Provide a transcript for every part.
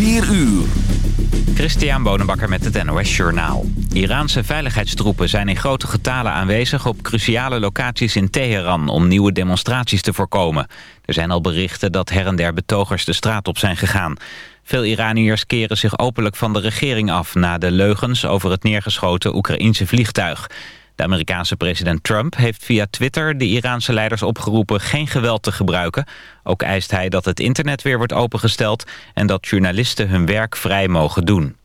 4 uur. Christian Bonenbakker met het NOS Journaal. Iraanse veiligheidstroepen zijn in grote getalen aanwezig op cruciale locaties in Teheran om nieuwe demonstraties te voorkomen. Er zijn al berichten dat her en der betogers de straat op zijn gegaan. Veel Iraniërs keren zich openlijk van de regering af na de leugens over het neergeschoten Oekraïense vliegtuig. De Amerikaanse president Trump heeft via Twitter de Iraanse leiders opgeroepen geen geweld te gebruiken. Ook eist hij dat het internet weer wordt opengesteld en dat journalisten hun werk vrij mogen doen.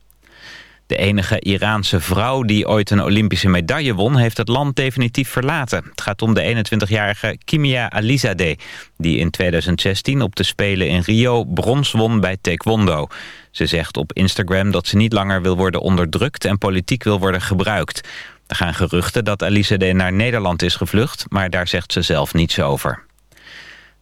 De enige Iraanse vrouw die ooit een Olympische medaille won... heeft het land definitief verlaten. Het gaat om de 21-jarige Kimia Alizadeh... die in 2016 op de Spelen in Rio brons won bij taekwondo. Ze zegt op Instagram dat ze niet langer wil worden onderdrukt... en politiek wil worden gebruikt. Er gaan geruchten dat Alizadeh naar Nederland is gevlucht... maar daar zegt ze zelf niets over.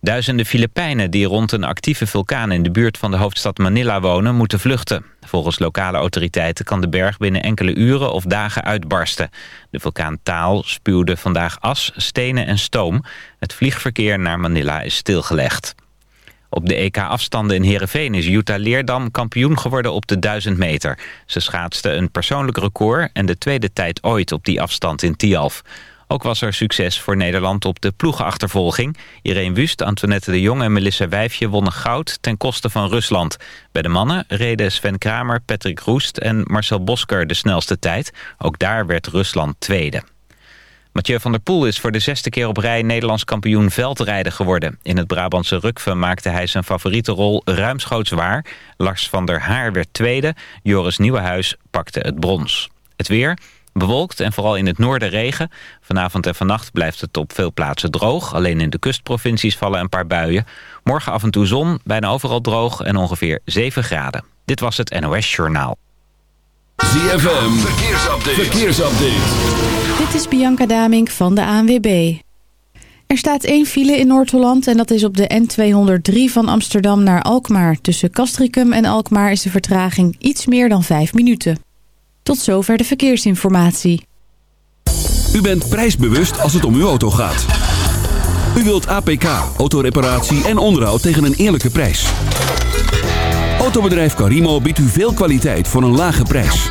Duizenden Filipijnen die rond een actieve vulkaan in de buurt van de hoofdstad Manila wonen, moeten vluchten. Volgens lokale autoriteiten kan de berg binnen enkele uren of dagen uitbarsten. De vulkaan Taal spuwde vandaag as, stenen en stoom. Het vliegverkeer naar Manila is stilgelegd. Op de EK-afstanden in Heerenveen is Jutta Leerdam kampioen geworden op de 1000 meter. Ze schaatste een persoonlijk record en de tweede tijd ooit op die afstand in Tialf. Ook was er succes voor Nederland op de ploegenachtervolging. Irene Wust, Antoinette de Jong en Melissa Wijfje wonnen goud ten koste van Rusland. Bij de mannen reden Sven Kramer, Patrick Roest en Marcel Bosker de snelste tijd. Ook daar werd Rusland tweede. Mathieu van der Poel is voor de zesde keer op rij Nederlands kampioen veldrijden geworden. In het Brabantse Rukven maakte hij zijn favoriete rol ruimschoots waar. Lars van der Haar werd tweede, Joris Nieuwenhuis pakte het brons. Het weer... Bewolkt en vooral in het noorden regen. Vanavond en vannacht blijft het op veel plaatsen droog. Alleen in de kustprovincies vallen een paar buien. Morgen af en toe zon, bijna overal droog en ongeveer 7 graden. Dit was het NOS Journaal. ZFM, verkeersupdate. verkeersupdate. Dit is Bianca Damink van de ANWB. Er staat één file in Noord-Holland en dat is op de N203 van Amsterdam naar Alkmaar. Tussen Castricum en Alkmaar is de vertraging iets meer dan 5 minuten. Tot zover de verkeersinformatie. U bent prijsbewust als het om uw auto gaat. U wilt APK, autoreparatie en onderhoud tegen een eerlijke prijs. Autobedrijf Carimo biedt u veel kwaliteit voor een lage prijs.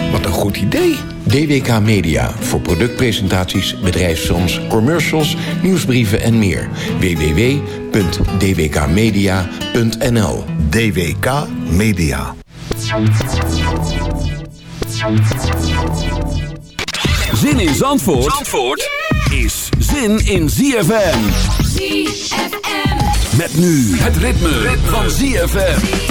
Wat een goed idee. DWK Media voor productpresentaties, bedrijfsfilms, commercials, nieuwsbrieven en meer. www.dwkmedia.nl DWK Media. Zin in Zandvoort, Zandvoort is zin in ZFM. ZFM. Met nu het ritme, van ZFM.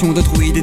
l'action d'autrui, des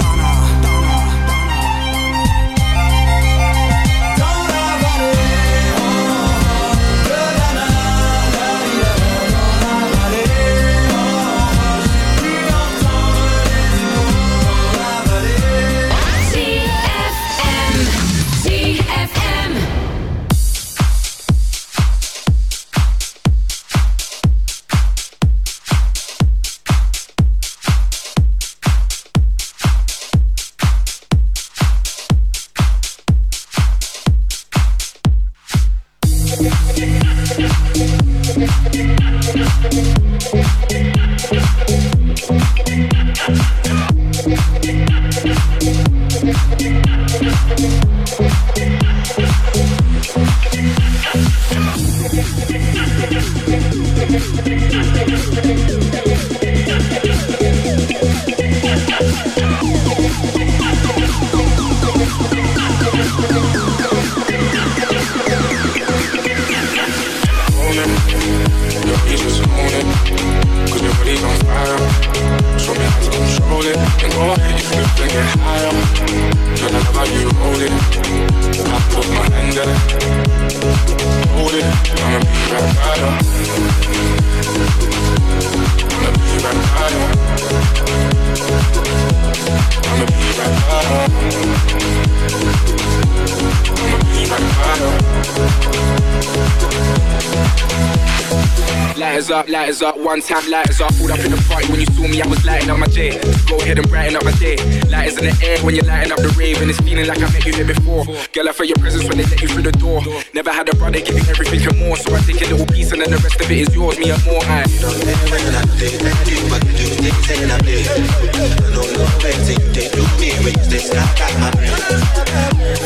Lighters up, one time lighters up. Pulled up in the party when you me, I was lighting up my J. Go ahead and brighten up my day. Lighters in the air when you're lighting up the rave, and it's feeling like I met you here before. Girl, I felt your presence when they let you through the door. Never had a brother give you everything and more, so I take a little piece and then the rest of it is yours, me and more. I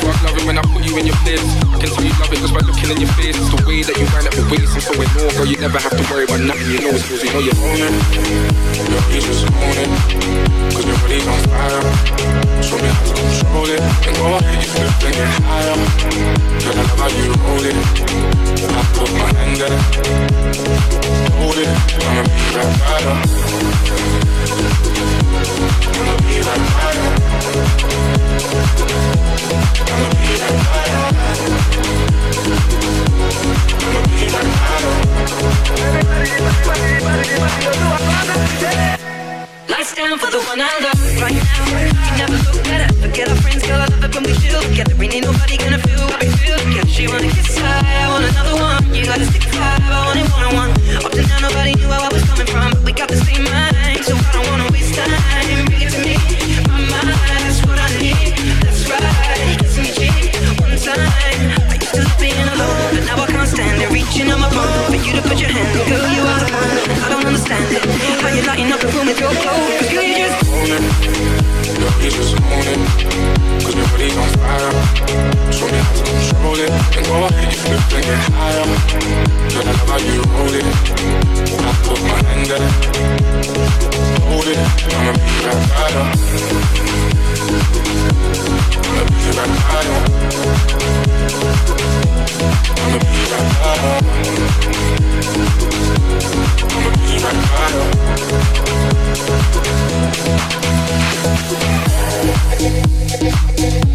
Fuck loving when I put you in your place. I can tell you love it just by looking in your face. It's the way that you wind up your waist. I'm so in awe, girl. You never have to worry about nothing. You know it's yours. You know you're is on it. Cause your body's on fire. Show me how to control it. And go ahead, you flip get higher. Girl, I love how you roll it. I put my hand there. Hold it. I'ma be right by you. I'ma be right by you. I'ma be right by you. I'ma be right Lights down for the one I love right now. You never look better. Forget our friends, girl. I love it when we chill together. Ain't nobody gonna feel what we feel together. She wanna kiss high, I want another one. You gotta stick five, I want it one on one. Up to now, nobody knew where I was coming from, but we got the same mind, so I don't wanna waste time. so cold, cause we just moaning. No, just. Cause body's on fire. Show me how to control it. And go ahead, you flip and get higher. Girl, I love how you roll it. I put my hand there. Hold it. I'ma be right by. I'ma be right by. I'ma be right by. I'ma be right by you.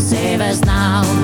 save us now.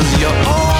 Cause you're all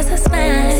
Is a smash.